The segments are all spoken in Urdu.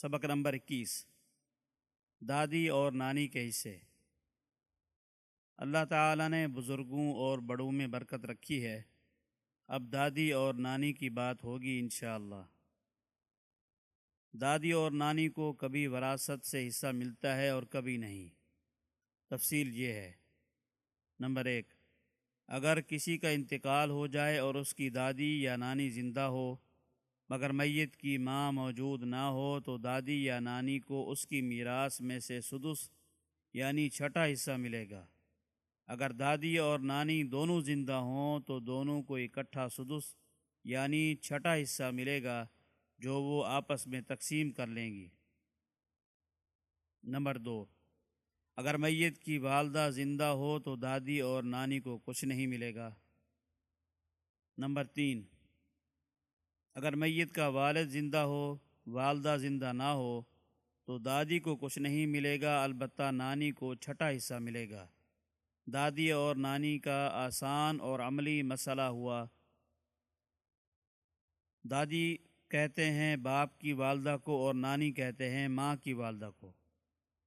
سبق نمبر اکیس، دادی اور نانی کے حصے۔ اللہ تعالیٰ نے بزرگوں اور بڑوں میں برکت رکھی ہے۔ اب دادی اور نانی کی بات ہوگی انشاءاللہ۔ دادی اور نانی کو کبھی وراثت سے حصہ ملتا ہے اور کبھی نہیں۔ تفصیل یہ ہے۔ نمبر ایک، اگر کسی کا انتقال ہو جائے اور اس کی دادی یا نانی زندہ ہو مگر میت کی ماں موجود نہ ہو تو دادی یا نانی کو اس کی میراث میں سے سدس یعنی چھٹا حصہ ملے گا۔ اگر دادی اور نانی دونوں زندہ ہوں تو دونوں کو اکٹھا سدس یعنی چھٹا حصہ ملے گا جو وہ آپس میں تقسیم کر لیں گی۔ نمبر دو، اگر میت کی والدہ زندہ ہو تو دادی اور نانی کو کچھ نہیں ملے گا۔ نمبر تین اگر میت کا والد زندہ ہو، والدہ زندہ نہ ہو، تو دادی کو کچھ نہیں ملے گا، البتہ نانی کو چھٹا حصہ ملے گا۔ دادی اور نانی کا آسان اور عملی مسئلہ ہوا۔ دادی کہتے ہیں، باپ کی والدہ کو اور نانی کہتے ہیں، ماں کی والدہ کو۔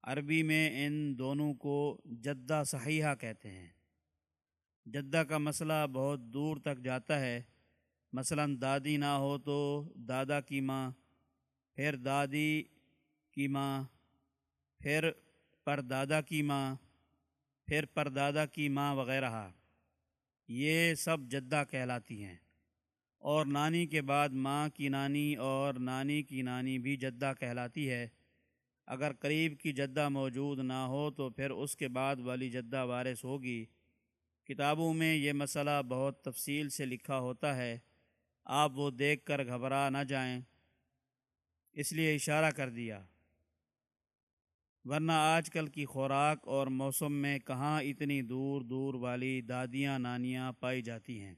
عربی میں ان دونوں کو جدہ صحیحہ کہتے ہیں۔ جدہ کا مسئلہ بہت دور تک جاتا ہے۔ مثلا دادی نہ ہو تو دادا کی ماں، پھر دادی کی ماں، پھر پر دادا کی ماں، پھر پر دادا کی ماں وغیرہ۔ یہ سب جدہ کہلاتی ہیں۔ اور نانی کے بعد ماں کی نانی اور نانی کی نانی بھی جدہ کہلاتی ہے۔ اگر قریب کی جدہ موجود نہ ہو تو پھر اس کے بعد والی جدہ وارث ہوگی۔ کتابوں میں یہ مسئلہ بہت تفصیل سے لکھا ہوتا ہے۔ آپ وہ دیکھ کر گھبرا نہ جائیں۔ اس لیے اشارہ کر دیا۔ ورنہ آج کل کی خوراک اور موسم میں کہاں اتنی دور دور والی دادیاں نانیاں پائی جاتی ہیں؟